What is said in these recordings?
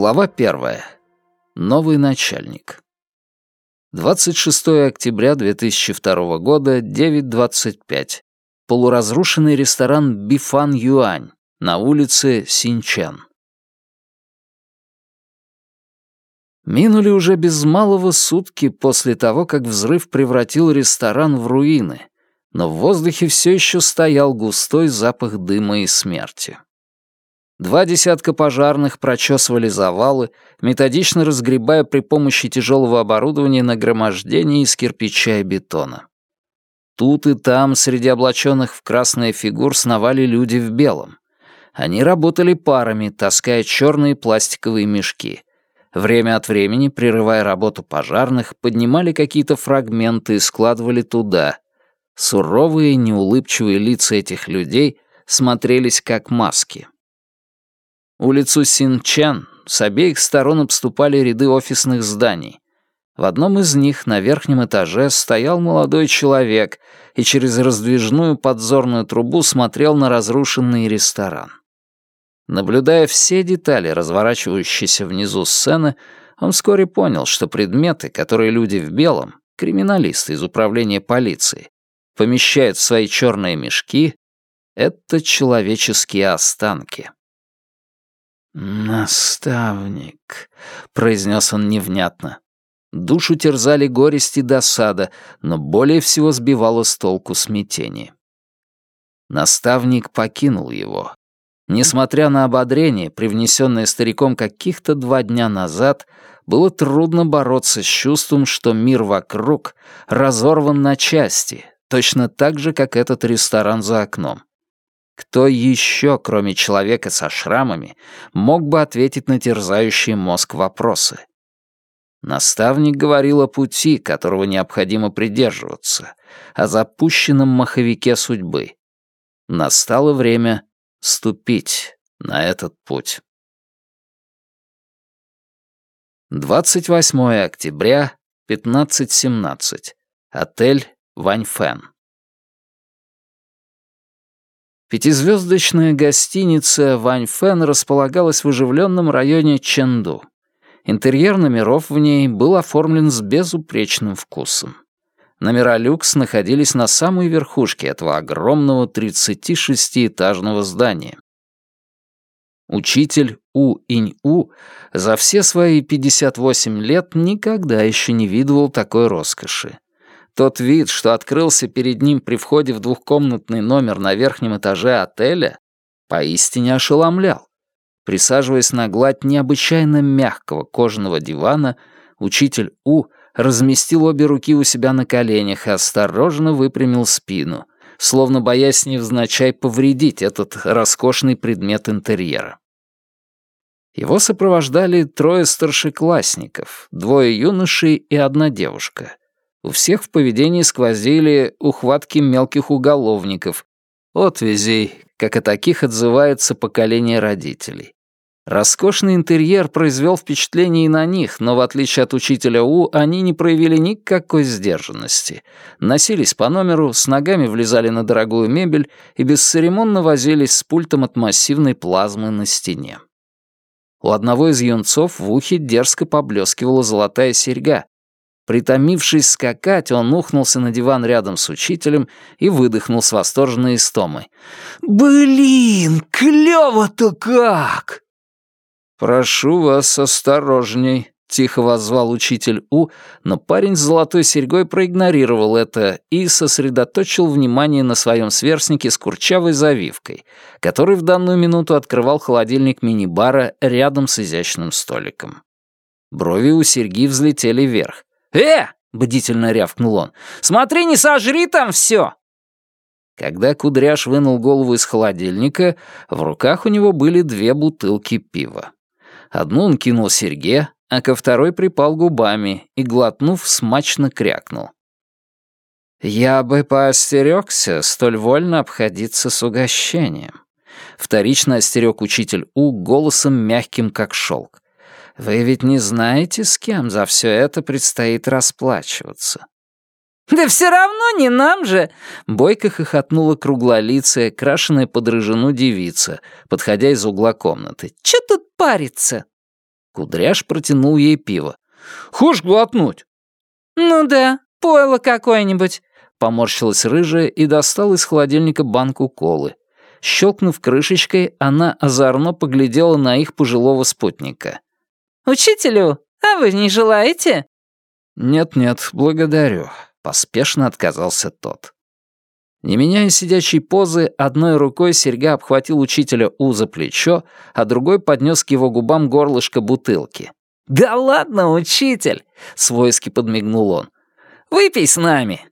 Глава первая. Новый начальник. 26 октября 2002 года, 9.25. Полуразрушенный ресторан «Бифан Юань» на улице Синчен. Минули уже без малого сутки после того, как взрыв превратил ресторан в руины, но в воздухе все еще стоял густой запах дыма и смерти. Два десятка пожарных прочесывали завалы, методично разгребая при помощи тяжелого оборудования нагромождение из кирпича и бетона. Тут и там среди облаченных в красные фигур сновали люди в белом. Они работали парами, таская черные пластиковые мешки. Время от времени, прерывая работу пожарных, поднимали какие-то фрагменты и складывали туда. Суровые, неулыбчивые лица этих людей смотрелись как маски. Улицу Синчан с обеих сторон обступали ряды офисных зданий. В одном из них на верхнем этаже стоял молодой человек и через раздвижную подзорную трубу смотрел на разрушенный ресторан. Наблюдая все детали разворачивающейся внизу сцены, он вскоре понял, что предметы, которые люди в белом, криминалисты из управления полиции, помещают в свои черные мешки, это человеческие останки. «Наставник», — произнес он невнятно. Душу терзали горести и досада, но более всего сбивало с толку смятение. Наставник покинул его. Несмотря на ободрение, привнесенное стариком каких-то два дня назад, было трудно бороться с чувством, что мир вокруг разорван на части, точно так же, как этот ресторан за окном. Кто еще, кроме человека со шрамами, мог бы ответить на терзающие мозг вопросы? Наставник говорил о пути, которого необходимо придерживаться, о запущенном маховике судьбы. Настало время ступить на этот путь. 28 октября, 15.17. Отель Ваньфэн. Пятизвездочная гостиница Вань Фэн располагалась в оживленном районе Чэнду. Интерьер номеров в ней был оформлен с безупречным вкусом. Номера люкс находились на самой верхушке этого огромного 36-этажного здания. Учитель У Инь-У за все свои 58 лет никогда еще не видывал такой роскоши. Тот вид, что открылся перед ним при входе в двухкомнатный номер на верхнем этаже отеля, поистине ошеломлял. Присаживаясь на гладь необычайно мягкого кожаного дивана, учитель У разместил обе руки у себя на коленях и осторожно выпрямил спину, словно боясь невзначай повредить этот роскошный предмет интерьера. Его сопровождали трое старшеклассников, двое юношей и одна девушка — у всех в поведении сквозили ухватки мелких уголовников, отвязей, как о таких отзывается поколение родителей. Роскошный интерьер произвел впечатление и на них, но в отличие от учителя У, они не проявили никакой сдержанности. Носились по номеру, с ногами влезали на дорогую мебель и бесцеремонно возились с пультом от массивной плазмы на стене. У одного из юнцов в ухе дерзко поблескивала золотая серьга, Притомившись скакать, он ухнулся на диван рядом с учителем и выдохнул с восторженной истомой. «Блин, клёво-то как!» «Прошу вас осторожней», — тихо воззвал учитель У, но парень с золотой серьгой проигнорировал это и сосредоточил внимание на своем сверстнике с курчавой завивкой, который в данную минуту открывал холодильник мини-бара рядом с изящным столиком. Брови у Серги взлетели вверх. «Э!» — бдительно рявкнул он. «Смотри, не сожри там все!» Когда Кудряш вынул голову из холодильника, в руках у него были две бутылки пива. Одну он кинул Серге, а ко второй припал губами и, глотнув, смачно крякнул. «Я бы поостерегся столь вольно обходиться с угощением», — вторично остерег учитель У голосом мягким, как шелк. Вы ведь не знаете, с кем за все это предстоит расплачиваться?» «Да все равно не нам же!» Бойко хохотнула круглолицая, крашеная под рыжину девица, подходя из угла комнаты. «Чё тут париться?» Кудряш протянул ей пиво. «Хочешь глотнуть?» «Ну да, пойло какое-нибудь», — поморщилась рыжая и достала из холодильника банку колы. Щелкнув крышечкой, она озорно поглядела на их пожилого спутника. «Учителю, а вы не желаете?» «Нет-нет, благодарю», — поспешно отказался тот. Не меняя сидячей позы, одной рукой серьга обхватил учителя У за плечо, а другой поднес к его губам горлышко бутылки. «Да ладно, учитель!» — свойски подмигнул он. «Выпей с нами!»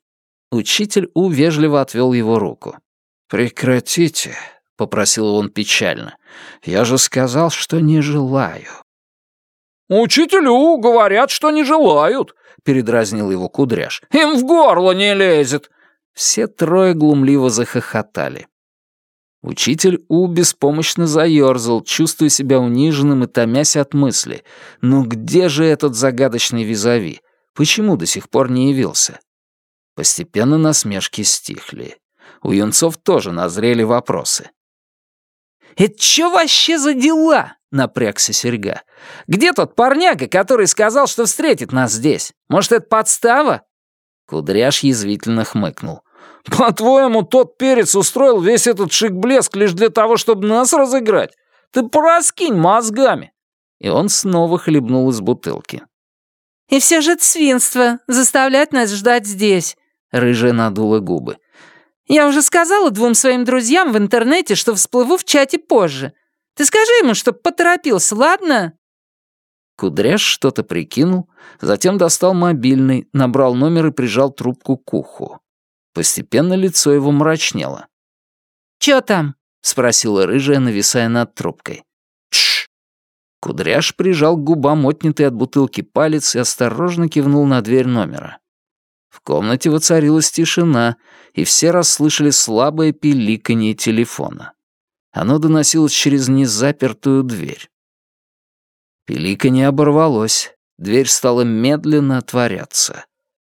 Учитель У вежливо отвел его руку. «Прекратите», — попросил он печально. «Я же сказал, что не желаю». «Учителю говорят, что не желают», — передразнил его кудряш. «Им в горло не лезет». Все трое глумливо захохотали. Учитель У беспомощно заёрзал, чувствуя себя униженным и томясь от мысли. «Ну где же этот загадочный визави? Почему до сих пор не явился?» Постепенно насмешки стихли. У юнцов тоже назрели вопросы. «Это чё вообще за дела?» — напрягся Серьга. «Где тот парняга, который сказал, что встретит нас здесь? Может, это подстава?» Кудряш язвительно хмыкнул. «По-твоему, тот перец устроил весь этот шик-блеск лишь для того, чтобы нас разыграть? Ты пораскинь мозгами!» И он снова хлебнул из бутылки. «И все же это свинство, заставлять нас ждать здесь!» Рыжая надула губы. «Я уже сказала двум своим друзьям в интернете, что всплыву в чате позже. Ты скажи ему, чтоб поторопился, ладно?» Кудряш что-то прикинул, затем достал мобильный, набрал номер и прижал трубку к уху. Постепенно лицо его мрачнело. «Чё там?» — спросила рыжая, нависая над трубкой. «Тш!» Кудряш прижал к губам отнятый от бутылки палец и осторожно кивнул на дверь номера. В комнате воцарилась тишина, и все расслышали слабое пиликанье телефона. Оно доносилось через незапертую дверь. Пиликанье оборвалось, дверь стала медленно отворяться.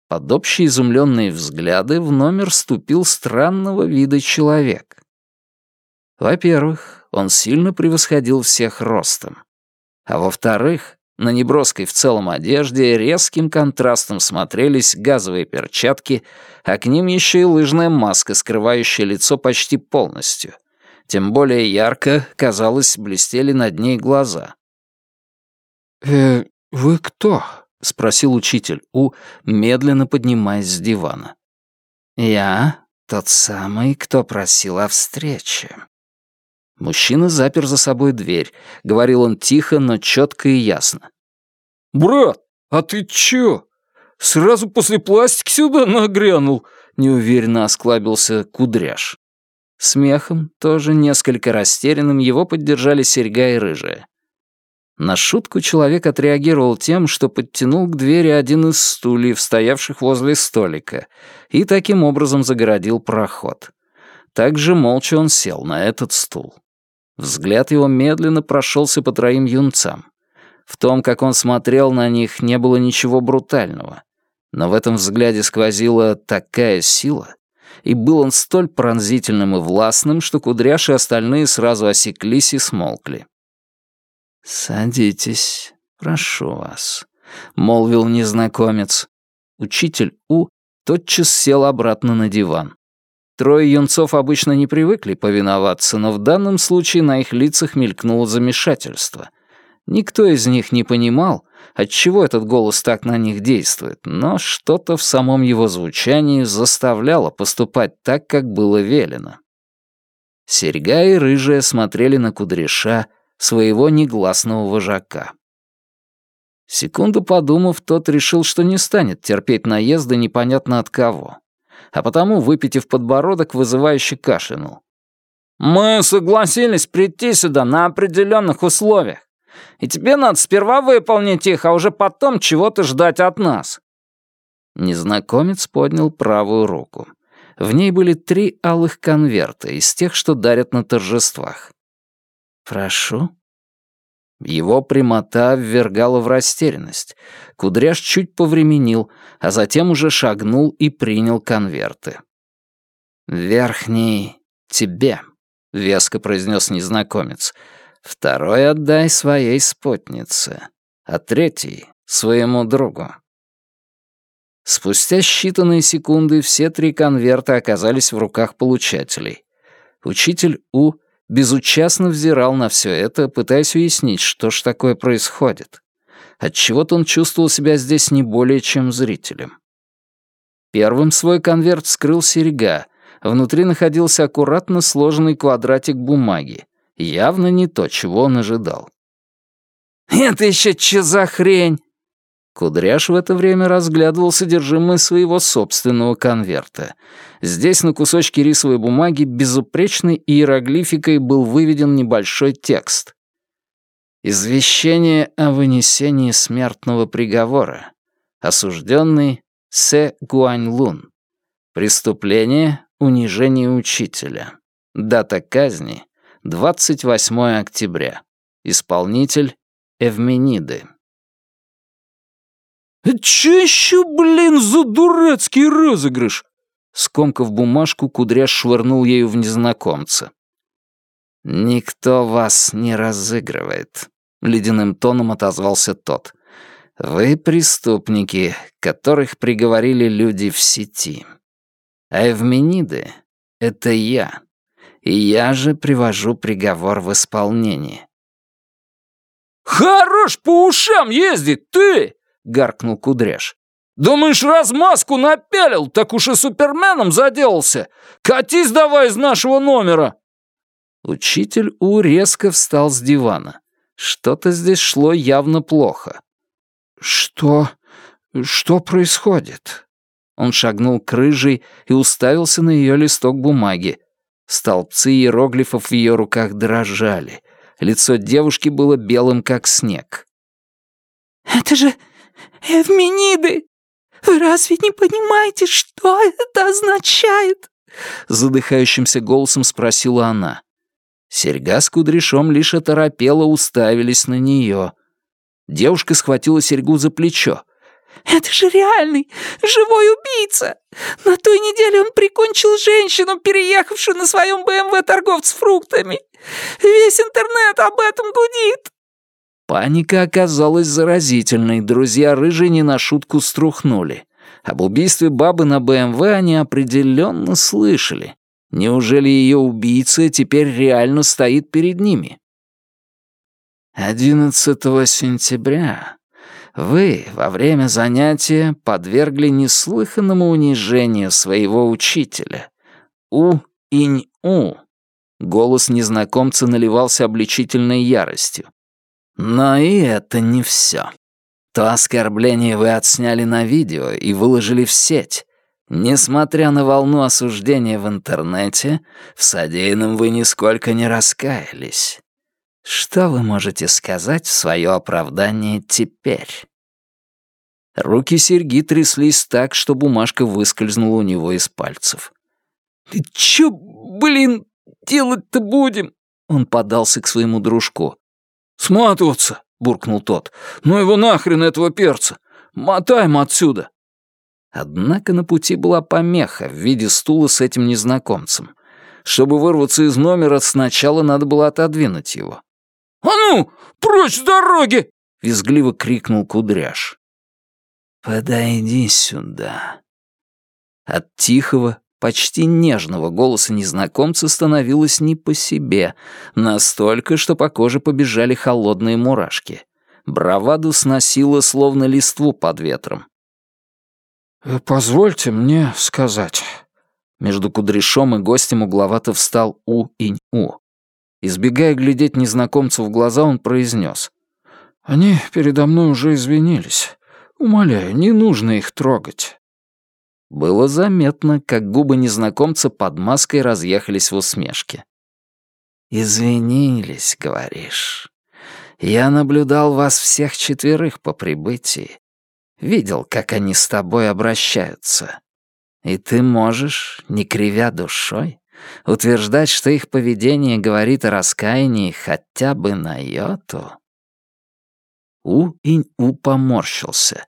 Под общие изумленные взгляды в номер ступил странного вида человек. Во-первых, он сильно превосходил всех ростом. А во-вторых, на неброской в целом одежде резким контрастом смотрелись газовые перчатки, а к ним еще и лыжная маска, скрывающая лицо почти полностью. Тем более ярко, казалось, блестели над ней глаза. «Э, вы кто?» — спросил учитель У, медленно поднимаясь с дивана. «Я тот самый, кто просил о встрече». Мужчина запер за собой дверь. Говорил он тихо, но четко и ясно. «Брат, а ты чё? Сразу после пластики сюда нагрянул?» Неуверенно осклабился кудряш. Смехом, тоже несколько растерянным, его поддержали серьга и рыжая. На шутку человек отреагировал тем, что подтянул к двери один из стульев, стоявших возле столика, и таким образом загородил проход. Также молча он сел на этот стул. Взгляд его медленно прошелся по троим юнцам. В том, как он смотрел на них, не было ничего брутального. Но в этом взгляде сквозила такая сила, и был он столь пронзительным и властным, что Кудряш и остальные сразу осеклись и смолкли. «Садитесь, прошу вас», — молвил незнакомец. Учитель У тотчас сел обратно на диван. Трое юнцов обычно не привыкли повиноваться, но в данном случае на их лицах мелькнуло замешательство. Никто из них не понимал, отчего этот голос так на них действует, но что-то в самом его звучании заставляло поступать так, как было велено. Серьга и рыжая смотрели на кудряша, своего негласного вожака. Секунду подумав, тот решил, что не станет терпеть наезда непонятно от кого а потому, выпитив подбородок, вызывающе кашлянул. «Мы согласились прийти сюда на определенных условиях, и тебе надо сперва выполнить их, а уже потом чего-то ждать от нас». Незнакомец поднял правую руку. В ней были три алых конверта из тех, что дарят на торжествах. «Прошу», его прямота ввергала в растерянность. Кудряш чуть повременил, а затем уже шагнул и принял конверты. «Верхний тебе», — веско произнес незнакомец. «Второй отдай своей спутнице. а третий — своему другу. Спустя считанные секунды все три конверта оказались в руках получателей. Учитель У безучастно взирал на все это, пытаясь уяснить, что ж такое происходит. Отчего-то он чувствовал себя здесь не более чем зрителем. Первым свой конверт вскрыл серьга. Внутри находился аккуратно сложенный квадратик бумаги. Явно не то, чего он ожидал. «Это еще че за хрень?» Кудряш в это время разглядывал содержимое своего собственного конверта. Здесь на кусочке рисовой бумаги безупречной иероглификой был выведен небольшой текст. «Извещение о вынесении смертного приговора. Осужденный Се Гуаньлун. Преступление — унижение учителя. Дата казни — 28 октября. Исполнитель — Эвмениды. «Чё ещё, блин, за дурацкий розыгрыш?» Скомкав бумажку, Кудряш швырнул ею в незнакомца. «Никто вас не разыгрывает», — ледяным тоном отозвался тот. «Вы преступники, которых приговорили люди в сети. А Эвмениды — это я, и я же привожу приговор в исполнение». «Хорош по ушам ездить, ты!» — гаркнул Кудряш. «Думаешь, раз маску напялил, так уж и суперменом заделался? Катись давай из нашего номера!» Учитель У резко встал с дивана. Что-то здесь шло явно плохо. «Что... что происходит?» Он шагнул к рыжей и уставился на ее листок бумаги. Столбцы иероглифов в ее руках дрожали. Лицо девушки было белым, как снег. «Это же Эвмениды! Вы разве не понимаете, что это означает?» Задыхающимся голосом спросила она. Серьга с кудряшом лишь оторопело уставились на нее. Девушка схватила серьгу за плечо. «Это же реальный, живой убийца! На той неделе он прикончил женщину, переехавшую на своем БМВ торговца фруктами. Весь интернет об этом гудит!» Паника оказалась заразительной, друзья рыжие не на шутку струхнули. Об убийстве бабы на БМВ они определенно слышали. Неужели ее убийца теперь реально стоит перед ними? 11 сентября вы во время занятия подвергли неслыханному унижению своего учителя. У-инь-у. Голос незнакомца наливался обличительной яростью. Но и это не все. То оскорбление вы отсняли на видео и выложили в сеть. Несмотря на волну осуждения в интернете, в содеянном вы нисколько не раскаялись. Что вы можете сказать в свое оправдание теперь? Руки Серги тряслись так, что бумажка выскользнула у него из пальцев. «Ты чё, блин, делать-то будем?» Он подался к своему дружку. «Сматываться!» — буркнул тот. «Ну его нахрен, этого перца! Мотаем отсюда!» Однако на пути была помеха в виде стула с этим незнакомцем. Чтобы вырваться из номера, сначала надо было отодвинуть его. «А ну, прочь с дороги!» — визгливо крикнул Кудряш. «Подойди сюда». От тихого, почти нежного голоса незнакомца становилось не по себе, настолько, что по коже побежали холодные мурашки. Браваду сносило, словно листву под ветром. «Э, «Позвольте мне сказать». Между кудряшом и гостем угловато встал У-инь-У. Избегая глядеть незнакомцу в глаза, он произнес. «Они передо мной уже извинились. Умоляю, не нужно их трогать». Было заметно, как губы незнакомца под маской разъехались в усмешке. «Извинились, говоришь. Я наблюдал вас всех четверых по прибытии. Видел, как они с тобой обращаются. И ты можешь, не кривя душой, утверждать, что их поведение говорит о раскаянии хотя бы на йоту?» У-инь-у поморщился.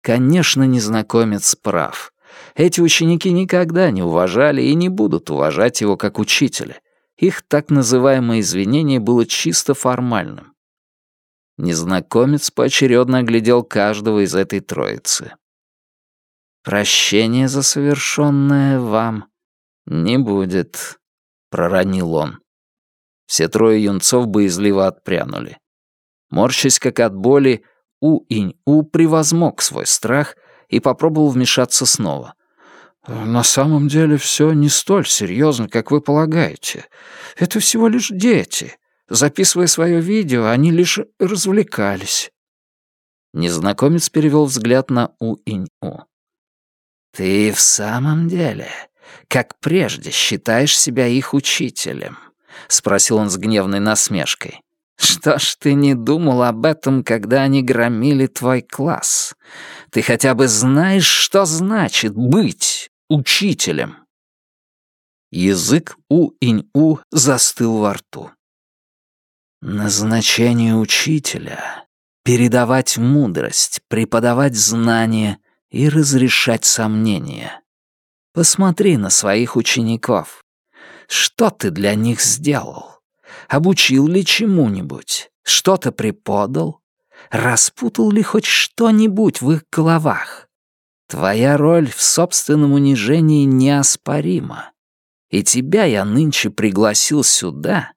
Конечно, незнакомец прав. Эти ученики никогда не уважали и не будут уважать его как учителя. Их так называемое извинение было чисто формальным. Незнакомец поочередно оглядел каждого из этой троицы. «Прощения за совершенное вам не будет», — проронил он. Все трое юнцов боязливо отпрянули. Морщась как от боли, У-Инь-У превозмог свой страх и попробовал вмешаться снова. «На самом деле все не столь серьезно, как вы полагаете. Это всего лишь дети. Записывая свое видео, они лишь развлекались». Незнакомец перевел взгляд на У-Инь-У. «Ты в самом деле, как прежде, считаешь себя их учителем?» — спросил он с гневной насмешкой. «Что ж ты не думал об этом, когда они громили твой класс? Ты хотя бы знаешь, что значит быть учителем?» Язык У-инь-У застыл во рту. Назначение учителя — передавать мудрость, преподавать знания и разрешать сомнения. Посмотри на своих учеников. Что ты для них сделал? Обучил ли чему-нибудь? Что-то преподал? Распутал ли хоть что-нибудь в их головах? Твоя роль в собственном унижении неоспорима. И тебя я нынче пригласил сюда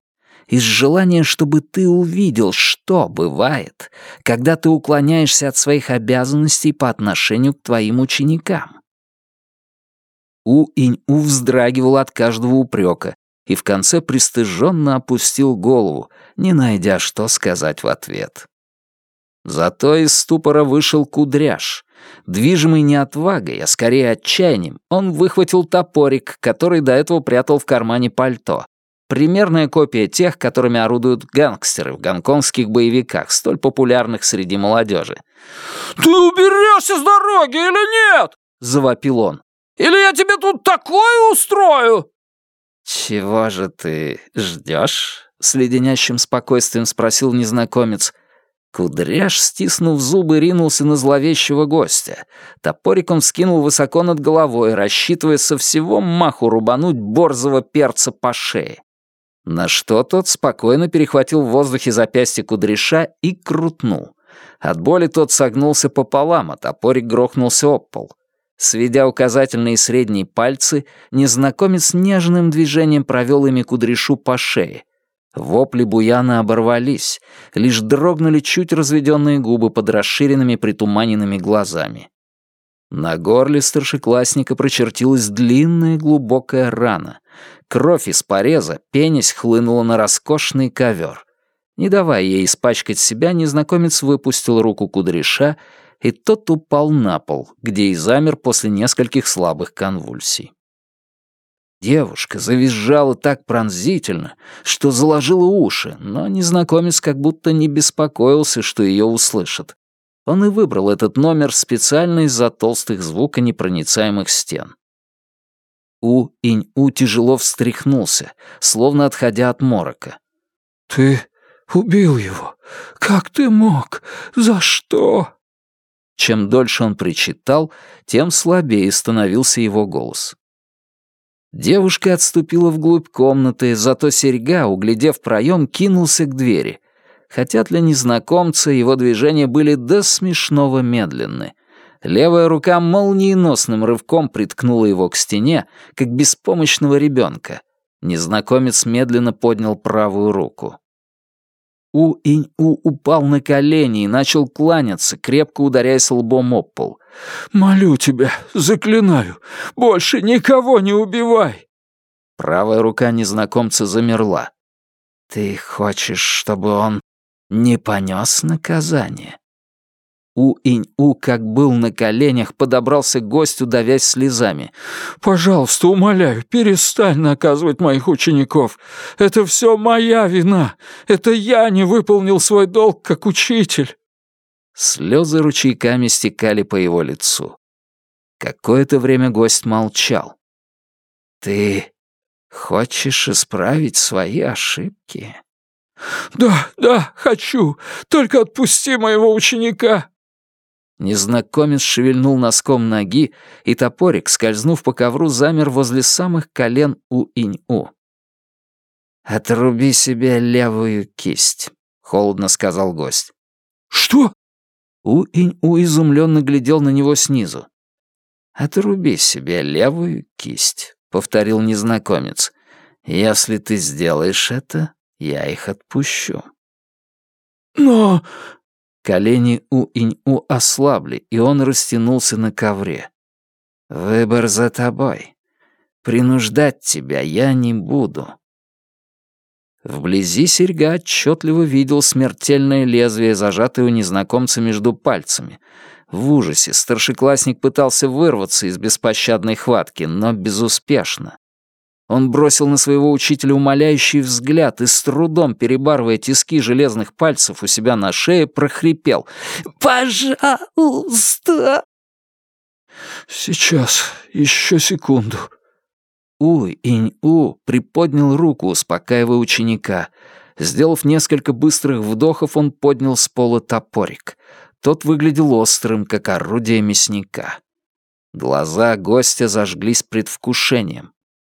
из желания, чтобы ты увидел, что бывает, когда ты уклоняешься от своих обязанностей по отношению к твоим ученикам. У-инь-у вздрагивал от каждого упрека и в конце пристыженно опустил голову, не найдя, что сказать в ответ. Зато из ступора вышел кудряш. Движимый не отвагой, а скорее отчаянием, он выхватил топорик, который до этого прятал в кармане пальто, Примерная копия тех, которыми орудуют гангстеры в гонконгских боевиках, столь популярных среди молодежи. «Ты уберешься с дороги или нет?» — завопил он. «Или я тебе тут такое устрою?» «Чего же ты ждешь?» — с леденящим спокойствием спросил незнакомец. Кудряш, стиснув зубы, ринулся на зловещего гостя. Топорик он вскинул высоко над головой, рассчитывая со всего маху рубануть борзого перца по шее. На что тот спокойно перехватил в воздухе запястье кудряша и крутнул. От боли тот согнулся пополам, а топорик грохнулся об пол. Сведя указательные и средние пальцы, незнакомец нежным движением провел ими кудряшу по шее. Вопли Буяна оборвались, лишь дрогнули чуть разведенные губы под расширенными притуманенными глазами. На горле старшеклассника прочертилась длинная глубокая рана. Кровь из пореза, пенясь, хлынула на роскошный ковер. Не давая ей испачкать себя, незнакомец выпустил руку кудряша, и тот упал на пол, где и замер после нескольких слабых конвульсий. Девушка завизжала так пронзительно, что заложила уши, но незнакомец как будто не беспокоился, что ее услышат. Он и выбрал этот номер специально из-за толстых звуконепроницаемых стен. У-инь-у тяжело встряхнулся, словно отходя от морока. «Ты убил его? Как ты мог? За что?» Чем дольше он причитал, тем слабее становился его голос. Девушка отступила вглубь комнаты, зато серьга, углядев проем, кинулся к двери. Хотя для незнакомца его движения были до смешного медленны. Левая рука молниеносным рывком приткнула его к стене, как беспомощного ребенка. Незнакомец медленно поднял правую руку. У-инь-у упал на колени и начал кланяться, крепко ударяясь лбом об пол. «Молю тебя, заклинаю, больше никого не убивай!» Правая рука незнакомца замерла. «Ты хочешь, чтобы он не понес наказание?» У-инь-у, как был на коленях, подобрался к гостю, давясь слезами. «Пожалуйста, умоляю, перестань наказывать моих учеников. Это все моя вина. Это я не выполнил свой долг как учитель». Слезы ручейками стекали по его лицу. Какое-то время гость молчал. «Ты хочешь исправить свои ошибки?» «Да, да, хочу. Только отпусти моего ученика». Незнакомец шевельнул носком ноги, и топорик, скользнув по ковру, замер возле самых колен у инь-у. «Отруби себе левую кисть», — холодно сказал гость. «Что?» У-инь-у изумленно глядел на него снизу. «Отруби себе левую кисть», — повторил незнакомец. «Если ты сделаешь это, я их отпущу». «Но...» Колени У-инь-у ослабли, и он растянулся на ковре. «Выбор за тобой. Принуждать тебя я не буду». Вблизи серьга отчетливо видел смертельное лезвие, зажатое у незнакомца между пальцами. В ужасе старшеклассник пытался вырваться из беспощадной хватки, но безуспешно. Он бросил на своего учителя умоляющий взгляд и с трудом, перебарывая тиски железных пальцев у себя на шее, прохрипел. «Пожалуйста!» «Сейчас, еще секунду», у-инь-у приподнял руку, успокаивая ученика. Сделав несколько быстрых вдохов, он поднял с пола топорик. Тот выглядел острым, как орудие мясника. Глаза гостя зажглись предвкушением.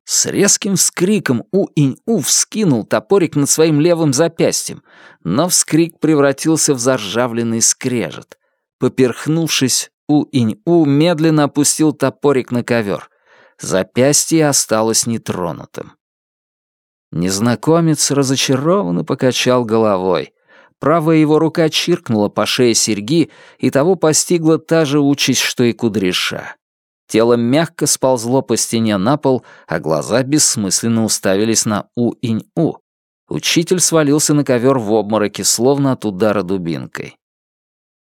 С резким вскриком У-инь-у вскинул топорик над своим левым запястьем, но вскрик превратился в заржавленный скрежет. Поперхнувшись, У-инь-у медленно опустил топорик на ковер. Запястье осталось нетронутым. Незнакомец разочарованно покачал головой. Правая его рука чиркнула по шее серьги, и того постигла та же участь, что и кудряша. Тело мягко сползло по стене на пол, а глаза бессмысленно уставились на У-инь-У. Учитель свалился на ковер в обмороке, словно от удара дубинкой.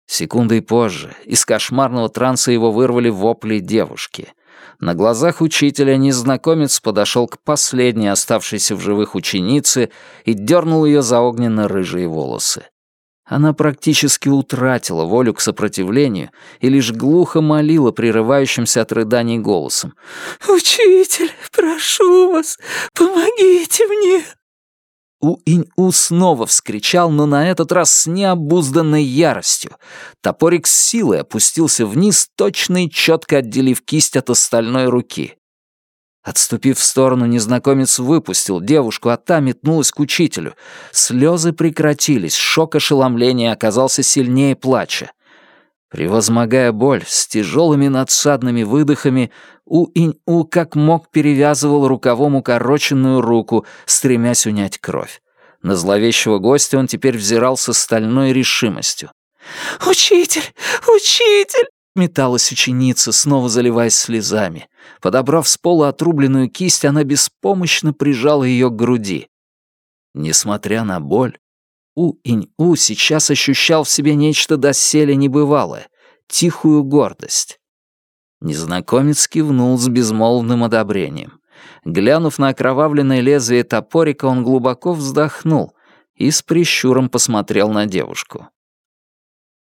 Секундой позже из кошмарного транса его вырвали вопли девушки. На глазах учителя незнакомец подошел к последней оставшейся в живых ученице и дернул ее за огненно-рыжие волосы. Она практически утратила волю к сопротивлению и лишь глухо молила прерывающимся от рыданий голосом. «Учитель, прошу вас, помогите мне!» У-инь-у снова вскричал, но на этот раз с необузданной яростью. Топорик с силой опустился вниз, точно и четко отделив кисть от остальной руки. Отступив в сторону, незнакомец выпустил девушку, а та метнулась к учителю. Слезы прекратились, шок ошеломления оказался сильнее плача. Превозмогая боль, с тяжелыми надсадными выдохами, У-Инь-У как мог перевязывал рукавом укороченную руку, стремясь унять кровь. На зловещего гостя он теперь взирал со стальной решимостью. «Учитель! Учитель!» Металась ученица, снова заливаясь слезами. Подобрав с пола отрубленную кисть, она беспомощно прижала ее к груди. Несмотря на боль, у-инь-у сейчас ощущал в себе нечто доселе небывалое, тихую гордость. Незнакомец кивнул с безмолвным одобрением. Глянув на окровавленное лезвие топорика, он глубоко вздохнул и с прищуром посмотрел на девушку.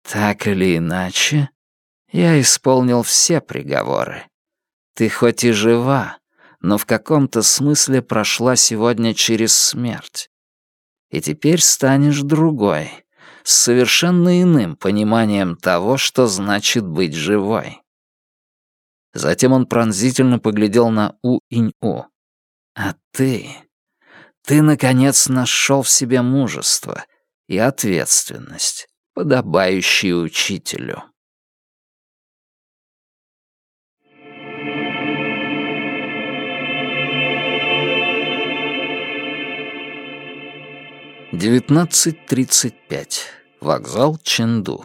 «Так или иначе, я исполнил все приговоры. Ты хоть и жива, но в каком-то смысле прошла сегодня через смерть и теперь станешь другой, с совершенно иным пониманием того, что значит быть живой. Затем он пронзительно поглядел на У-Инь-У. «А ты? Ты, наконец, нашел в себе мужество и ответственность, подобающие учителю». 19.35. Вокзал Ченду.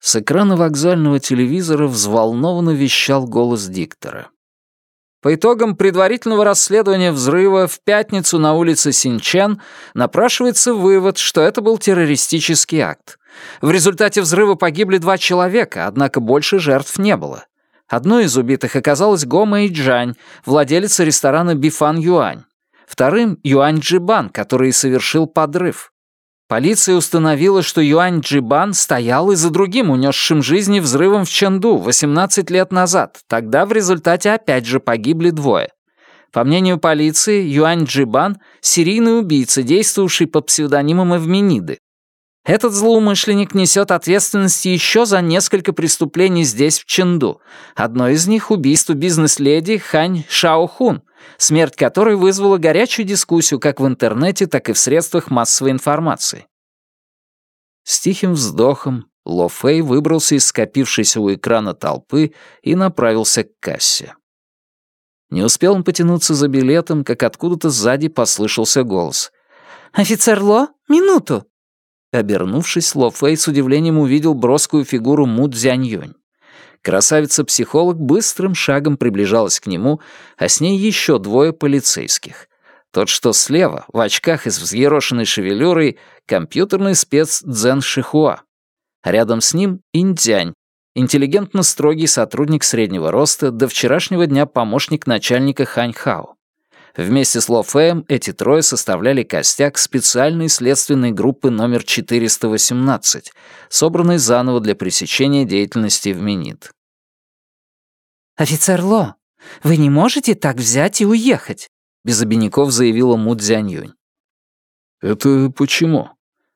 С экрана вокзального телевизора взволнованно вещал голос диктора. По итогам предварительного расследования взрыва в пятницу на улице Синчен напрашивается вывод, что это был террористический акт. В результате взрыва погибли два человека, однако больше жертв не было. Одной из убитых оказалась Гома Иджань, владелица ресторана Бифан Юань. Вторым — Юань Джибан, который совершил подрыв. Полиция установила, что Юань Джибан стоял и за другим унесшим жизни взрывом в Чэнду 18 лет назад. Тогда в результате опять же погибли двое. По мнению полиции, Юань Джибан — серийный убийца, действовавший под псевдонимом Эвмениды. Этот злоумышленник несет ответственность еще за несколько преступлений здесь, в Чэнду. Одно из них — убийство бизнес-леди Хань Шаохун, смерть которой вызвала горячую дискуссию как в интернете, так и в средствах массовой информации. С тихим вздохом Ло Фэй выбрался из скопившейся у экрана толпы и направился к кассе. Не успел он потянуться за билетом, как откуда-то сзади послышался голос. «Офицер Ло, минуту!» Обернувшись, Ло Фэй с удивлением увидел броскую фигуру Му Цзяньюнь. Красавица-психолог быстрым шагом приближалась к нему, а с ней еще двое полицейских. Тот, что слева, в очках и с взъерошенной шевелюрой, компьютерный спец Цзэн Шихуа. Рядом с ним Индзянь, интеллигентно строгий сотрудник среднего роста, до вчерашнего дня помощник начальника Ханьхао. Вместе с Ло Фэем эти трое составляли костяк специальной следственной группы номер 418, собранной заново для пресечения деятельности в МИНИТ. «Офицер Ло, вы не можете так взять и уехать?» без обиняков заявила Му Цзяньюнь. «Это почему?»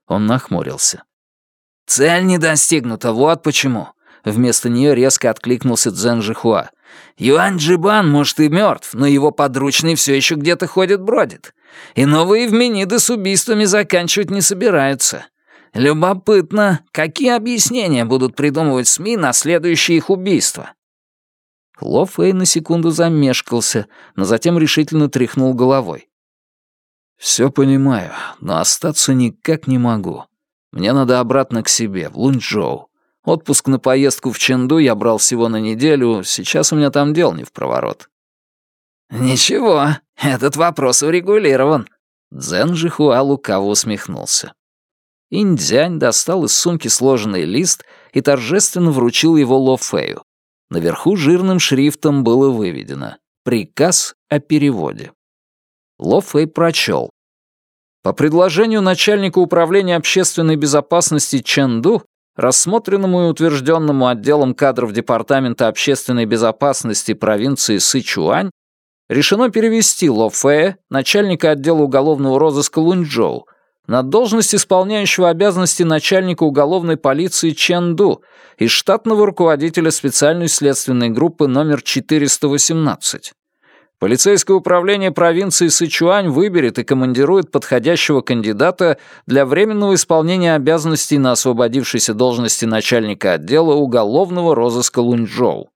Он нахмурился. «Цель не достигнута, вот почему. Вместо нее резко откликнулся Цзэн Жихуа. «Юань Джибан, может, и мертв, но его подручный все еще где-то ходит-бродит. И новые вмениды с убийствами заканчивать не собираются. Любопытно, какие объяснения будут придумывать СМИ на следующее их убийство?» Ло Фэй на секунду замешкался, но затем решительно тряхнул головой. «Все понимаю, но остаться никак не могу. Мне надо обратно к себе, в Лунчжоу. Отпуск на поездку в Ченду я брал всего на неделю, сейчас у меня там дел не в проворот». «Ничего, этот вопрос урегулирован». Цзэн Жихуа лукаво усмехнулся. Индзянь достал из сумки сложенный лист и торжественно вручил его Ло Фэю. Наверху жирным шрифтом было выведено «Приказ о переводе». Ло Фэй прочел. По предложению начальника управления общественной безопасности Чэнду рассмотренному и утвержденному отделом кадров Департамента общественной безопасности провинции Сычуань, решено перевести Ло Фэя, начальника отдела уголовного розыска Лунчжоу, на должность исполняющего обязанности начальника уголовной полиции Чэнду и штатного руководителя специальной следственной группы номер 418. Полицейское управление провинции Сычуань выберет и командирует подходящего кандидата для временного исполнения обязанностей на освободившейся должности начальника отдела уголовного розыска Лунчжоу.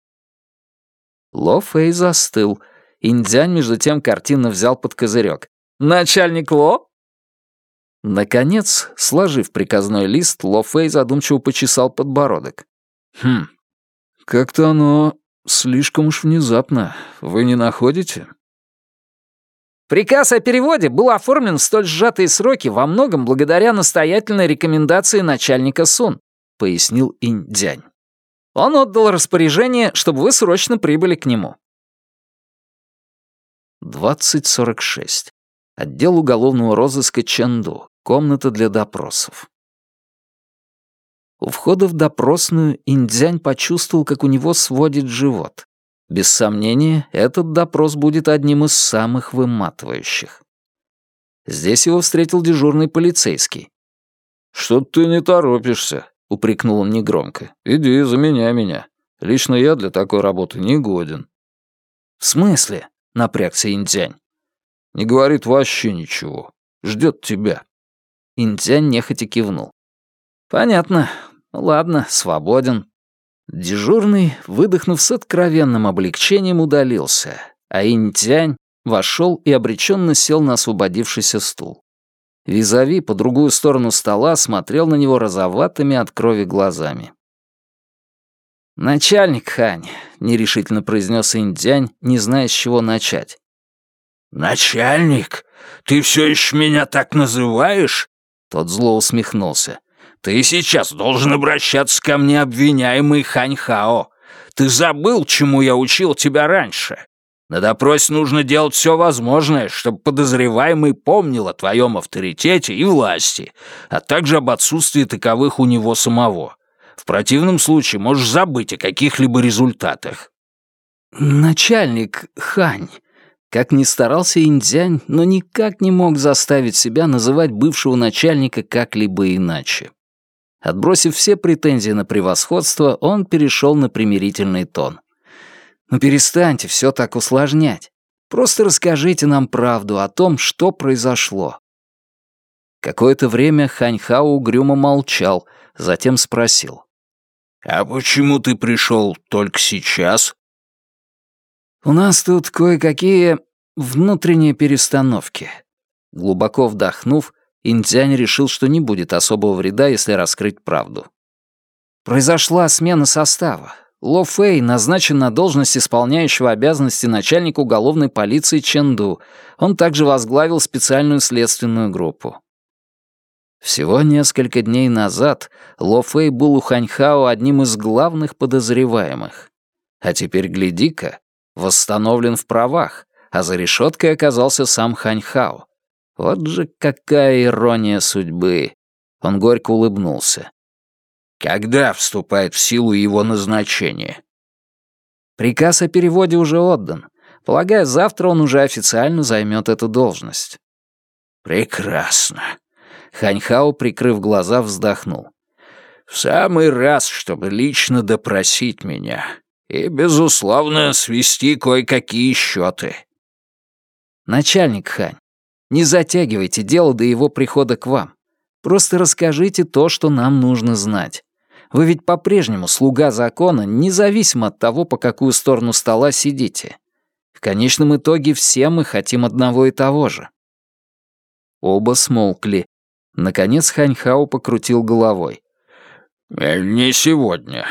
Ло Фэй застыл. Индзянь, между тем, картинно взял под козырек. «Начальник Ло?» Наконец, сложив приказной лист, Ло Фэй задумчиво почесал подбородок. «Хм, как-то оно «Слишком уж внезапно. Вы не находите?» Приказ о переводе был оформлен в столь сжатые сроки во многом благодаря настоятельной рекомендации начальника Сун, пояснил Инь-Дянь. Он отдал распоряжение, чтобы вы срочно прибыли к нему. 2046. Отдел уголовного розыска Чэнду. Комната для допросов. У входа в допросную Индзянь почувствовал, как у него сводит живот. Без сомнения, этот допрос будет одним из самых выматывающих. Здесь его встретил дежурный полицейский. «Что ты не торопишься?» — упрекнул он негромко. «Иди, заменяй меня. Лично я для такой работы не годен». «В смысле?» — напрягся Индзянь. «Не говорит вообще ничего. Ждет тебя». Индзянь нехотя кивнул. «Понятно. Ладно, свободен». Дежурный, выдохнув с откровенным облегчением, удалился, а Интянь вошел и обреченно сел на освободившийся стул. Визави по другую сторону стола смотрел на него розоватыми от крови глазами. «Начальник Хань», — нерешительно произнес Индзянь, не зная, с чего начать. «Начальник? Ты все еще меня так называешь?» Тот зло усмехнулся. Ты сейчас должен обращаться ко мне, обвиняемый Ханьхао. Ты забыл, чему я учил тебя раньше. На допросе нужно делать все возможное, чтобы подозреваемый помнил о твоем авторитете и власти, а также об отсутствии таковых у него самого. В противном случае можешь забыть о каких-либо результатах. «Начальник Хань», как ни старался Индзянь, но никак не мог заставить себя называть бывшего начальника как-либо иначе. Отбросив все претензии на превосходство, он перешел на примирительный тон. «Ну перестаньте все так усложнять. Просто расскажите нам правду о том, что произошло». Какое-то время Ханьхао угрюмо молчал, затем спросил. «А почему ты пришел только сейчас?» «У нас тут кое-какие внутренние перестановки». Глубоко вдохнув, Индзянь решил, что не будет особого вреда, если раскрыть правду. Произошла смена состава. Ло Фэй назначен на должность исполняющего обязанности начальника уголовной полиции Ченду. Он также возглавил специальную следственную группу. Всего несколько дней назад Ло Фэй был у Ханьхао одним из главных подозреваемых. А теперь, гляди-ка, восстановлен в правах, а за решеткой оказался сам Ханьхао. Вот же какая ирония судьбы. Он горько улыбнулся. Когда вступает в силу его назначение? Приказ о переводе уже отдан. Полагаю, завтра он уже официально займет эту должность. Прекрасно. Ханьхао, прикрыв глаза, вздохнул. В самый раз, чтобы лично допросить меня. И, безусловно, свести кое-какие счеты. Начальник Хань, не затягивайте дело до его прихода к вам. Просто расскажите то, что нам нужно знать. Вы ведь по-прежнему слуга закона, независимо от того, по какую сторону стола сидите. В конечном итоге все мы хотим одного и того же». Оба смолкли. Наконец Ханьхао покрутил головой. «Э, «Не сегодня.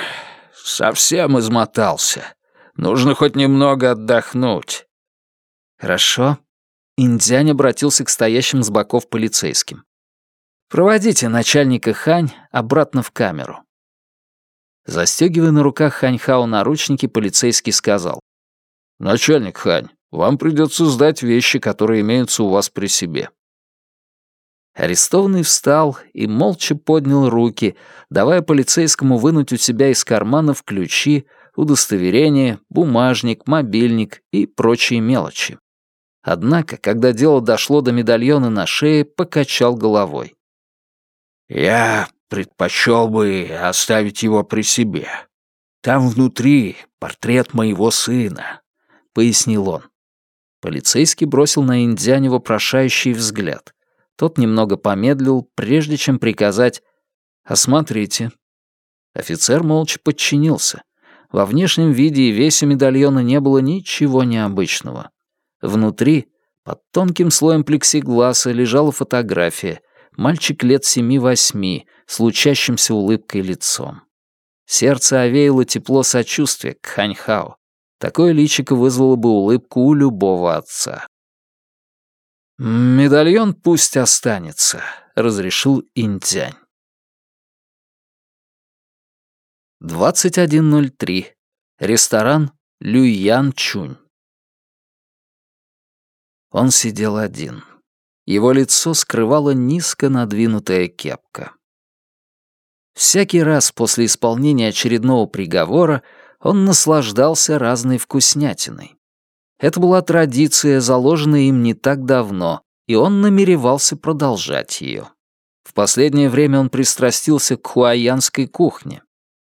Совсем измотался. Нужно хоть немного отдохнуть». «Хорошо». Индзянь обратился к стоящим с боков полицейским. «Проводите начальника Хань обратно в камеру». Застегивая на руках Ханьхао наручники, полицейский сказал. «Начальник Хань, вам придется сдать вещи, которые имеются у вас при себе». Арестованный встал и молча поднял руки, давая полицейскому вынуть у себя из карманов ключи, удостоверение, бумажник, мобильник и прочие мелочи. Однако, когда дело дошло до медальона на шее, покачал головой. «Я предпочел бы оставить его при себе. Там внутри портрет моего сына», — пояснил он. Полицейский бросил на Индзянь вопрошающий взгляд. Тот немного помедлил, прежде чем приказать «Осмотрите». Офицер молча подчинился. Во внешнем виде и весе медальона не было ничего необычного. Внутри, под тонким слоем плексигласа, лежала фотография — Мальчик лет семи-восьми, с лучащимся улыбкой лицом. Сердце овеяло тепло сочувствия к Ханьхао. Такое личико вызвало бы улыбку у любого отца. «Медальон пусть останется», — разрешил Интянь. 21.03. Ресторан Люйян Чунь. Он сидел один. Его лицо скрывала низко надвинутая кепка. Всякий раз после исполнения очередного приговора он наслаждался разной вкуснятиной. Это была традиция, заложенная им не так давно, и он намеревался продолжать ее. В последнее время он пристрастился к хуаянской кухне,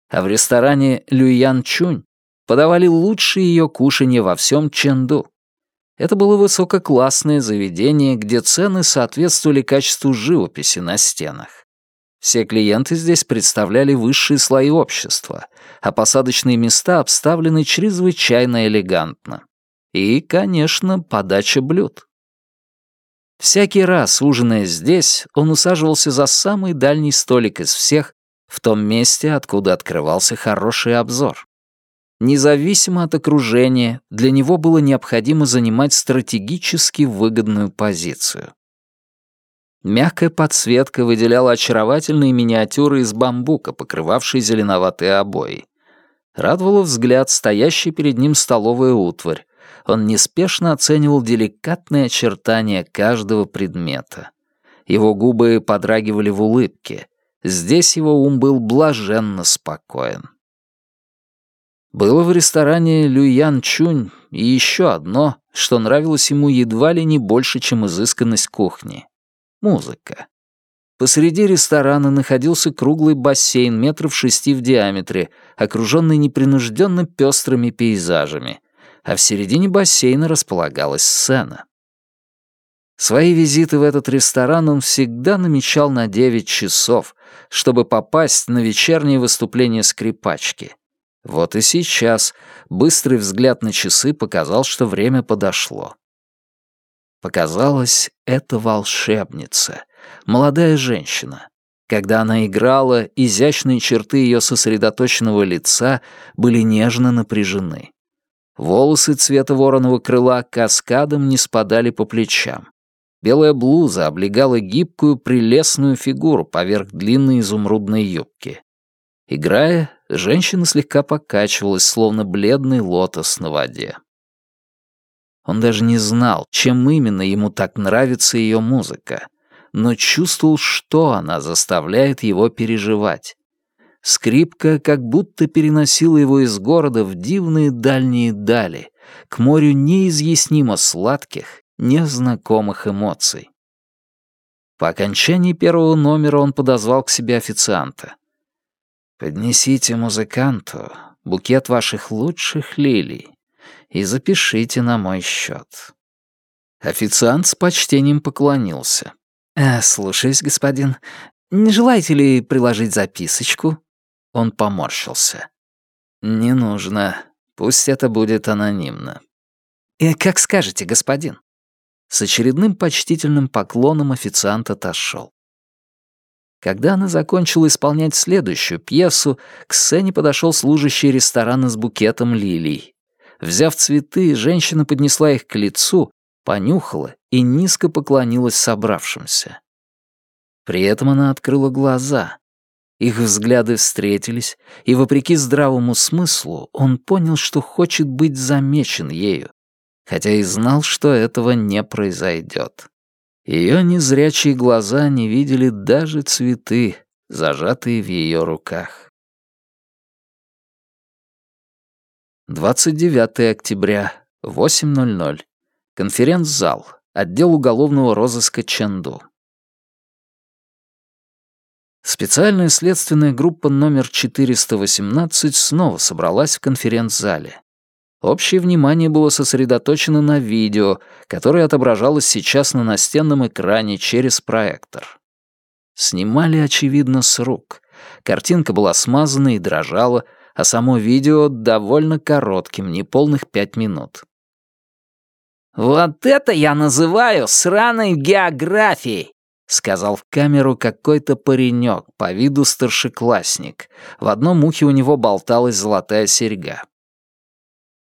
а в ресторане Люян Чунь подавали лучшие ее кушанья во всем Чэнду. Это было высококлассное заведение, где цены соответствовали качеству живописи на стенах. Все клиенты здесь представляли высшие слои общества, а посадочные места обставлены чрезвычайно элегантно. И, конечно, подача блюд. Всякий раз, ужиная здесь, он усаживался за самый дальний столик из всех, в том месте, откуда открывался хороший обзор. Независимо от окружения, для него было необходимо занимать стратегически выгодную позицию. Мягкая подсветка выделяла очаровательные миниатюры из бамбука, покрывавшие зеленоватые обои. Радовало взгляд стоящий перед ним столовая утварь. Он неспешно оценивал деликатные очертания каждого предмета. Его губы подрагивали в улыбке. Здесь его ум был блаженно спокоен. Было в ресторане Люян Чунь и еще одно, что нравилось ему едва ли не больше, чем изысканность кухни. Музыка. Посреди ресторана находился круглый бассейн метров шести в диаметре, окруженный непринужденно пестрыми пейзажами, а в середине бассейна располагалась сцена. Свои визиты в этот ресторан он всегда намечал на 9 часов, чтобы попасть на вечернее выступление скрипачки. Вот и сейчас быстрый взгляд на часы показал, что время подошло. Показалось, это волшебница, молодая женщина. Когда она играла, изящные черты ее сосредоточенного лица были нежно напряжены. Волосы цвета вороного крыла каскадом не спадали по плечам. Белая блуза облегала гибкую, прелестную фигуру поверх длинной изумрудной юбки. Играя, женщина слегка покачивалась, словно бледный лотос на воде. Он даже не знал, чем именно ему так нравится ее музыка, но чувствовал, что она заставляет его переживать. Скрипка как будто переносила его из города в дивные дальние дали, к морю неизъяснимо сладких незнакомых эмоций. По окончании первого номера он подозвал к себе официанта. «Поднесите музыканту букет ваших лучших лилий и запишите на мой счет». Официант с почтением поклонился. «Э, «Слушаюсь, господин. Не желаете ли приложить записочку?» Он поморщился. «Не нужно. Пусть это будет анонимно». «Э, «Как скажете, господин». С очередным почтительным поклоном официант отошел. Когда она закончила исполнять следующую пьесу, к сцене подошел служащий ресторана с букетом лилий. Взяв цветы, женщина поднесла их к лицу, понюхала и низко поклонилась собравшимся. При этом она открыла глаза. Их взгляды встретились, и, вопреки здравому смыслу, он понял, что хочет быть замечен ею хотя и знал, что этого не произойдет. Ее незрячие глаза не видели даже цветы, зажатые в ее руках. 29 октября, 8.00. Конференц-зал. Отдел уголовного розыска Ченду. Специальная следственная группа номер 418 снова собралась в конференц-зале. Общее внимание было сосредоточено на видео, которое отображалось сейчас на настенном экране через проектор. Снимали, очевидно, с рук. Картинка была смазана и дрожала, а само видео довольно коротким, неполных пять минут. «Вот это я называю сраной географией!» — сказал в камеру какой-то паренек, по виду старшеклассник. В одном ухе у него болталась золотая серьга.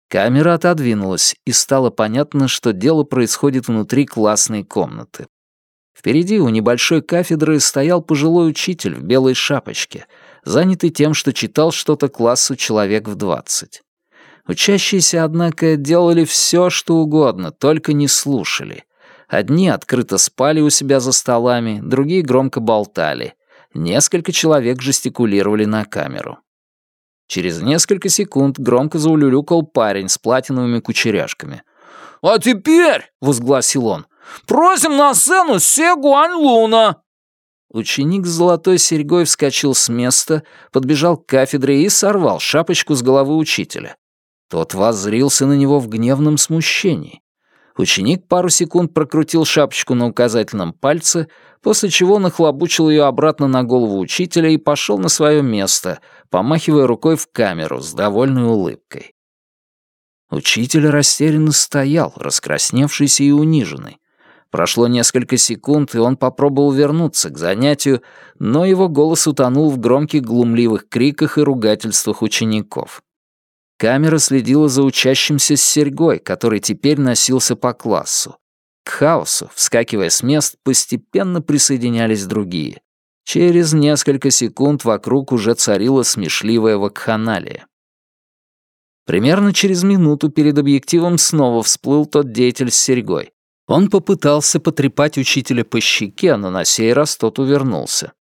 Камера отодвинулась, и стало понятно, что дело происходит внутри классной комнаты. Впереди у небольшой кафедры стоял пожилой учитель в белой шапочке, занятый тем, что читал что-то классу человек в двадцать. Учащиеся, однако, делали все, что угодно, только не слушали. Одни открыто спали у себя за столами, другие громко болтали. Несколько человек жестикулировали на камеру. Через несколько секунд громко заулюлюкал парень с платиновыми кучеряшками. «А теперь», — возгласил он, — «просим на сцену Се Гуань Луна». Ученик с золотой серьгой вскочил с места, подбежал к кафедре и сорвал шапочку с головы учителя. Тот воззрился на него в гневном смущении. Ученик пару секунд прокрутил шапочку на указательном пальце, после чего нахлобучил ее обратно на голову учителя и пошел на свое место, помахивая рукой в камеру с довольной улыбкой. Учитель растерянно стоял, раскрасневшийся и униженный. Прошло несколько секунд, и он попробовал вернуться к занятию, но его голос утонул в громких глумливых криках и ругательствах учеников. Камера следила за учащимся с серьгой, который теперь носился по классу. К хаосу, вскакивая с мест, постепенно присоединялись другие. Через несколько секунд вокруг уже царила смешливая вакханалия. Примерно через минуту перед объективом снова всплыл тот деятель с серьгой. Он попытался потрепать учителя по щеке, но на сей раз тот увернулся.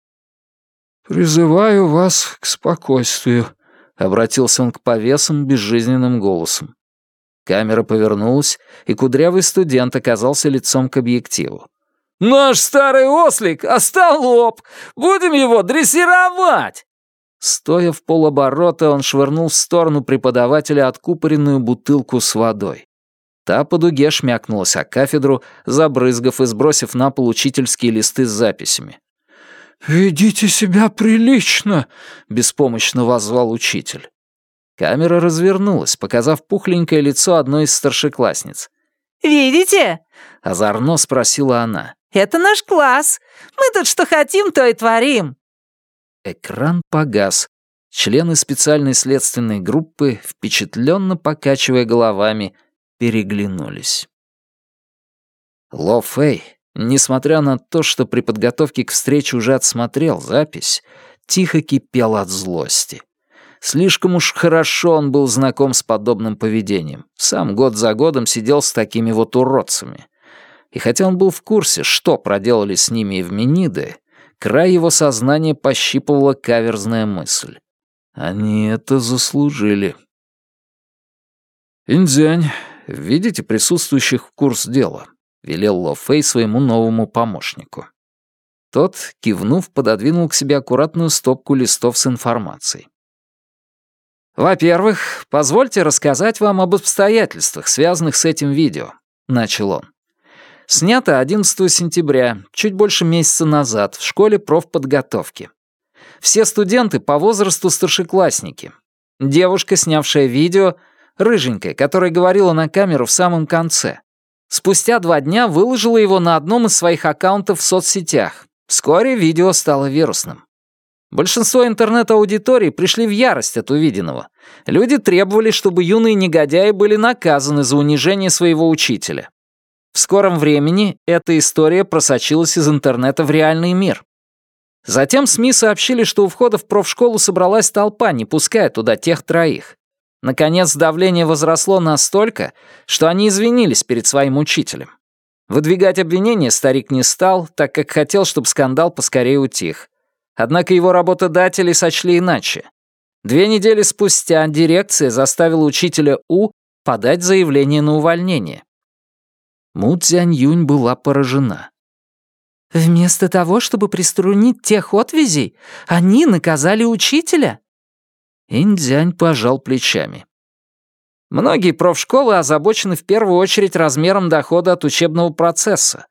«Призываю вас к спокойствию», — обратился он к повесам безжизненным голосом. Камера повернулась, и кудрявый студент оказался лицом к объективу. «Наш старый ослик остолоп! Будем его дрессировать!» Стоя в полоборота, он швырнул в сторону преподавателя откупоренную бутылку с водой. Та по дуге шмякнулась о кафедру, забрызгав и сбросив на пол учительские листы с записями. «Ведите себя прилично!» — беспомощно воззвал учитель. Камера развернулась, показав пухленькое лицо одной из старшеклассниц. «Видите?» — озорно спросила она. «Это наш класс. Мы тут что хотим, то и творим». Экран погас. Члены специальной следственной группы, впечатленно покачивая головами, переглянулись. Ло Фэй, несмотря на то, что при подготовке к встрече уже отсмотрел запись, тихо кипел от злости. Слишком уж хорошо он был знаком с подобным поведением. Сам год за годом сидел с такими вот уродцами. И хотя он был в курсе, что проделали с ними и в Мениды, край его сознания пощипывала каверзная мысль. Они это заслужили. «Индзянь, видите присутствующих в курс дела?» — велел Ло Фэй своему новому помощнику. Тот, кивнув, пододвинул к себе аккуратную стопку листов с информацией. «Во-первых, позвольте рассказать вам об обстоятельствах, связанных с этим видео», — начал он. Снято 11 сентября, чуть больше месяца назад, в школе профподготовки. Все студенты по возрасту старшеклассники. Девушка, снявшая видео, рыженькая, которая говорила на камеру в самом конце. Спустя два дня выложила его на одном из своих аккаунтов в соцсетях. Вскоре видео стало вирусным. Большинство интернет-аудиторий пришли в ярость от увиденного. Люди требовали, чтобы юные негодяи были наказаны за унижение своего учителя. В скором времени эта история просочилась из интернета в реальный мир. Затем СМИ сообщили, что у входа в профшколу собралась толпа, не пуская туда тех троих. Наконец, давление возросло настолько, что они извинились перед своим учителем. Выдвигать обвинения старик не стал, так как хотел, чтобы скандал поскорее утих. Однако его работодатели сочли иначе. Две недели спустя дирекция заставила учителя У подать заявление на увольнение. Му Цзянь Юнь была поражена. «Вместо того, чтобы приструнить тех отвязей, они наказали учителя?» Индзянь пожал плечами. Многие профшколы озабочены в первую очередь размером дохода от учебного процесса.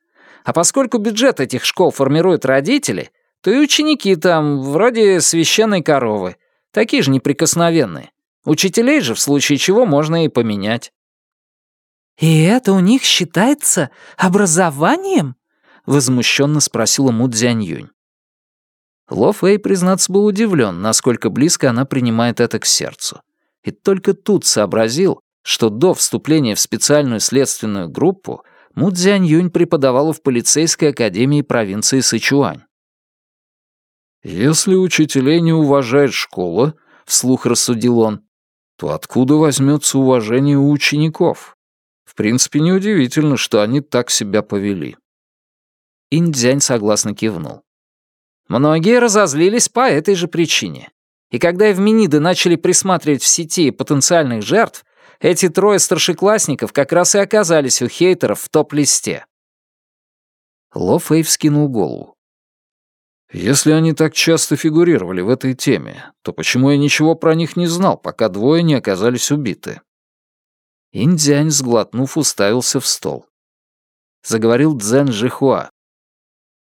А поскольку бюджет этих школ формируют родители, то и ученики там вроде священной коровы, такие же неприкосновенные. Учителей же в случае чего можно и поменять. «И это у них считается образованием?» — возмущенно спросила Му Цзяньюнь. Ло Фэй, признаться, был удивлен, насколько близко она принимает это к сердцу. И только тут сообразил, что до вступления в специальную следственную группу Му Цзяньюнь преподавала в полицейской академии провинции Сычуань. «Если учителей не уважает школа», — вслух рассудил он, то откуда возьмется уважение у учеников? Принципе, неудивительно, что они так себя повели. Индзянь согласно кивнул. Многие разозлились по этой же причине. И когда Эвмениды начали присматривать в сети потенциальных жертв, эти трое старшеклассников как раз и оказались у хейтеров в топ-листе. Ло Фэй вскинул голову. Если они так часто фигурировали в этой теме, то почему я ничего про них не знал, пока двое не оказались убиты? Индзянь, сглотнув, уставился в стол. Заговорил Цзэн Жихуа.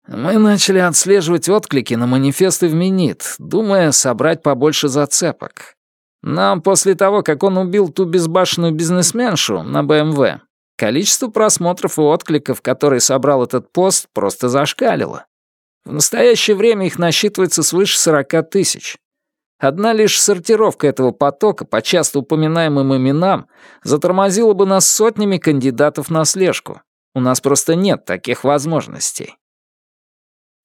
Мы начали отслеживать отклики на манифесты в Минит, думая собрать побольше зацепок. Нам после того, как он убил ту безбашенную бизнесменшу на БМВ, количество просмотров и откликов, которые собрал этот пост, просто зашкалило. В настоящее время их насчитывается свыше 40 тысяч. Одна лишь сортировка этого потока по часто упоминаемым именам затормозила бы нас сотнями кандидатов на слежку. У нас просто нет таких возможностей.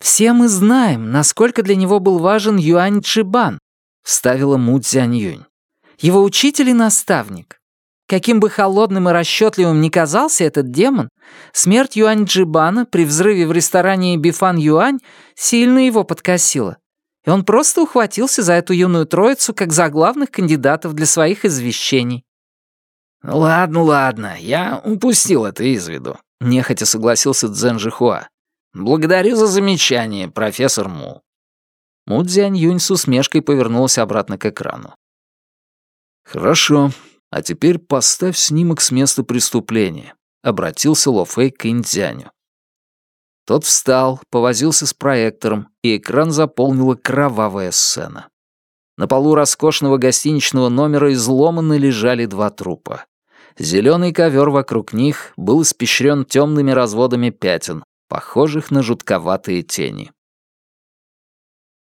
«Все мы знаем, насколько для него был важен Юань Чжибан», — вставила Му Цзянь «Его учитель и наставник. Каким бы холодным и расчетливым ни казался этот демон, смерть Юань Джибана при взрыве в ресторане Бифан Юань сильно его подкосила. И он просто ухватился за эту юную троицу как за главных кандидатов для своих извещений. «Ладно, ладно, я упустил это из виду», — нехотя согласился Цзэн Жихуа. «Благодарю за замечание, профессор Му». Му Цзянь Юнь с усмешкой повернулся обратно к экрану. «Хорошо, А теперь поставь снимок с места преступления», — обратился Ло Фэй к Индзяню. Тот встал, повозился с проектором, и экран заполнила кровавая сцена. На полу роскошного гостиничного номера изломанно лежали два трупа. Зеленый ковер вокруг них был испещрен темными разводами пятен, похожих на жутковатые тени.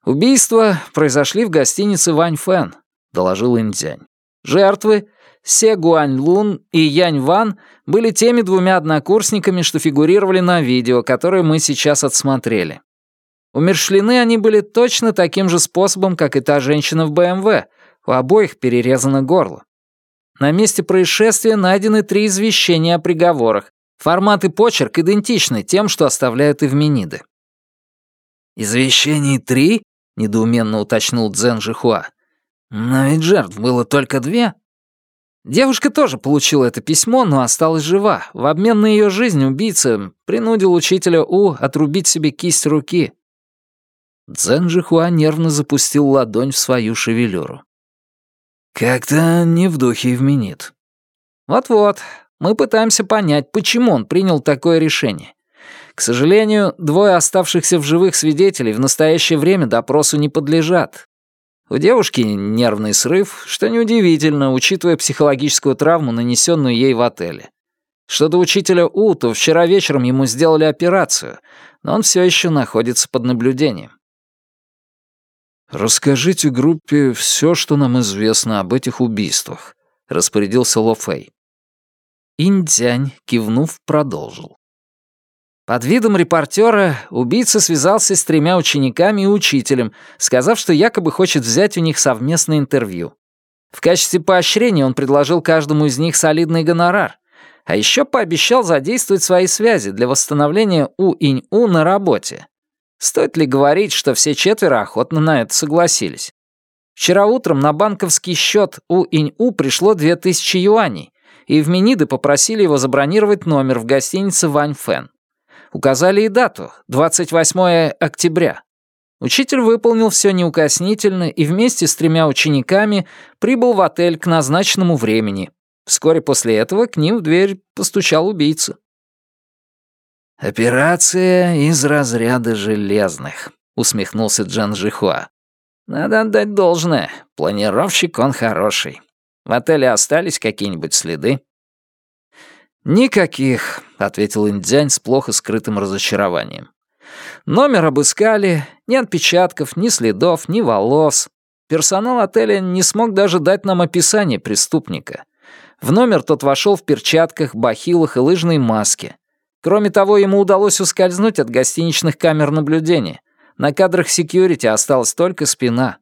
«Убийства произошли в гостинице Вань Фэн», — доложил Индзянь. «Жертвы Се Гуань Лун и Янь Ван были теми двумя однокурсниками, что фигурировали на видео, которое мы сейчас отсмотрели. Умершлены они были точно таким же способом, как и та женщина в БМВ. У обоих перерезано горло. На месте происшествия найдены три извещения о приговорах. Формат и почерк идентичны тем, что оставляют Эвмениды. «Извещений три?» — недоуменно уточнил Цзэн Жихуа. «Но ведь жертв было только две». Девушка тоже получила это письмо, но осталась жива. В обмен на ее жизнь убийца принудил учителя У отрубить себе кисть руки. Цзэн Жихуа нервно запустил ладонь в свою шевелюру. «Как-то не в духе вменит». «Вот-вот, мы пытаемся понять, почему он принял такое решение. К сожалению, двое оставшихся в живых свидетелей в настоящее время допросу не подлежат. У девушки нервный срыв, что неудивительно, учитывая психологическую травму, нанесенную ей в отеле. Что до учителя У, вчера вечером ему сделали операцию, но он все еще находится под наблюдением. «Расскажите группе все, что нам известно об этих убийствах», — распорядился Ло Фэй. Индзянь, кивнув, продолжил. Под видом репортера убийца связался с тремя учениками и учителем, сказав, что якобы хочет взять у них совместное интервью. В качестве поощрения он предложил каждому из них солидный гонорар, а еще пообещал задействовать свои связи для восстановления У-Инь-У на работе. Стоит ли говорить, что все четверо охотно на это согласились? Вчера утром на банковский счет у Инь-У пришло 2000 юаней, и в Мениды попросили его забронировать номер в гостинице Вань Фэн. Указали и дату — 28 октября. Учитель выполнил все неукоснительно и вместе с тремя учениками прибыл в отель к назначенному времени. Вскоре после этого к ним в дверь постучал убийца. «Операция из разряда железных», — усмехнулся Джан Жихуа. «Надо отдать должное. Планировщик он хороший. В отеле остались какие-нибудь следы?» «Никаких», — ответил Индзянь с плохо скрытым разочарованием. «Номер обыскали, ни отпечатков, ни следов, ни волос. Персонал отеля не смог даже дать нам описание преступника. В номер тот вошел в перчатках, бахилах и лыжной маске. Кроме того, ему удалось ускользнуть от гостиничных камер наблюдения. На кадрах секьюрити осталась только спина.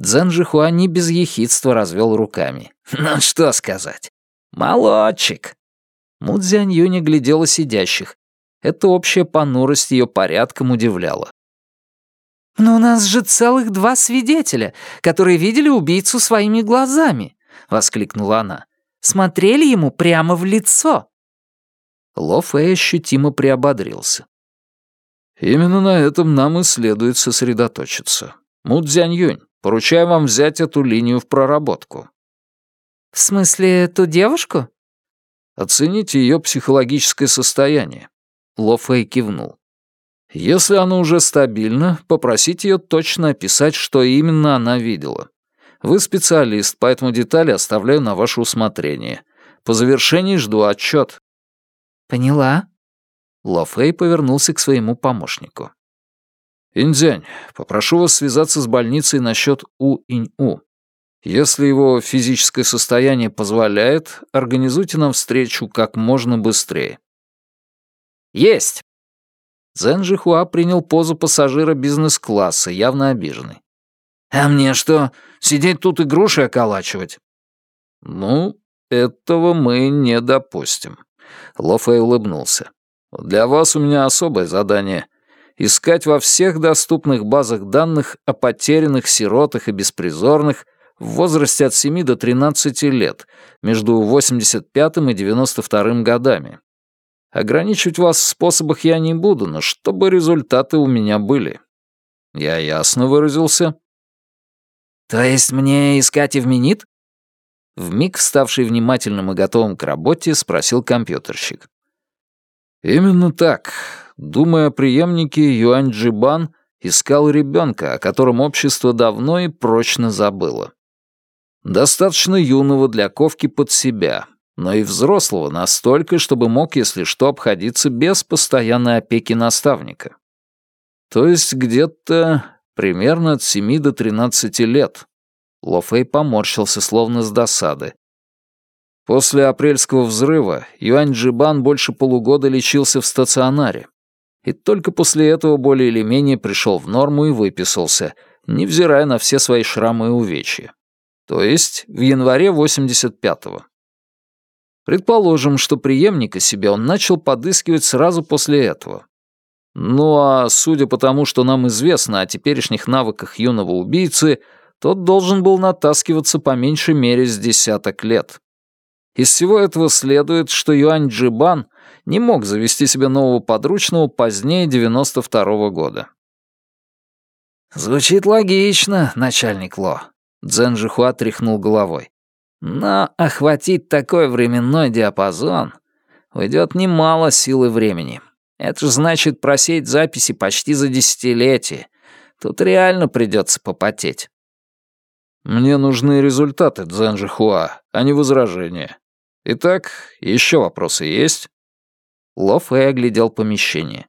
Цзэн Жихуа не без ехидства развел руками. «Ну что сказать? Молодчик!» Му Цзянь Юнь глядела сидящих. Эта общая понурость ее порядком удивляла. «Но у нас же целых два свидетеля, которые видели убийцу своими глазами!» — воскликнула она. «Смотрели ему прямо в лицо!» Ло Фэй ощутимо приободрился. «Именно на этом нам и следует сосредоточиться. Му Цзянь-Юнь, поручаю вам взять эту линию в проработку». «В смысле, ту девушку?» «Оцените ее психологическое состояние». Ло Фэй кивнул. «Если оно уже стабильно, попросите ее точно описать, что именно она видела. Вы специалист, поэтому детали оставляю на ваше усмотрение. По завершении жду отчет. «Поняла». Ло Фэй повернулся к своему помощнику. «Индзянь, попрошу вас связаться с больницей насчет У-Инь-У. Если его физическое состояние позволяет, организуйте нам встречу как можно быстрее». «Есть!» Цзэн Жихуа принял позу пассажира бизнес-класса, явно обиженный. «А мне что, сидеть тут и груши околачивать?» «Ну, этого мы не допустим», Ло улыбнулся. «Для вас у меня особое задание — искать во всех доступных базах данных о потерянных сиротах и беспризорных в возрасте от 7 до 13 лет, между 85 и 92 годами. Ограничивать вас в способах я не буду, но чтобы результаты у меня были. Я ясно выразился?» «То есть мне искать Эвменит?» Вмиг ставший внимательным и готовым к работе, спросил компьютерщик. «Именно так. Думая о преемнике, Юань Джибан искал ребенка, о котором общество давно и прочно забыло. Достаточно юного для ковки под себя, но и взрослого настолько, чтобы мог, если что, обходиться без постоянной опеки наставника. То есть где-то примерно от 7 до 13 лет. Ло Фэй поморщился, словно с досады. После апрельского взрыва Юань Джибан больше полугода лечился в стационаре. И только после этого более или менее пришел в норму и выписался, невзирая на все свои шрамы и увечья. То есть в январе 85-го. Предположим, что преемника себе он начал подыскивать сразу после этого. Ну а судя по тому, что нам известно о теперешних навыках юного убийцы, тот должен был натаскиваться по меньшей мере с десяток лет. Из всего этого следует, что Юань Джибан не мог завести себе нового подручного позднее 92 -го года. «Звучит логично, начальник Ло», — Цзэн Жихуа тряхнул головой. «Но охватить такой временной диапазон уйдет немало сил и времени. Это же значит просеять записи почти за десятилетие. Тут реально придется попотеть». «Мне нужны результаты, Цзэн Жихуа, а не возражения. Итак, еще вопросы есть?» Ло Фэй оглядел помещение.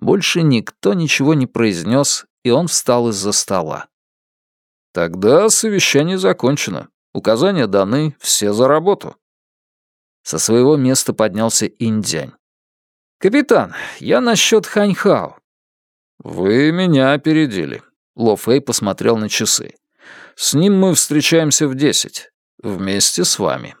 Больше никто ничего не произнес, и он встал из-за стола. «Тогда совещание закончено. Указания даны, все за работу». Со своего места поднялся Индзянь. «Капитан, я насчет Ханьхао». «Вы меня опередили», — Ло Фэй посмотрел на часы. «С ним мы встречаемся в десять. Вместе с вами».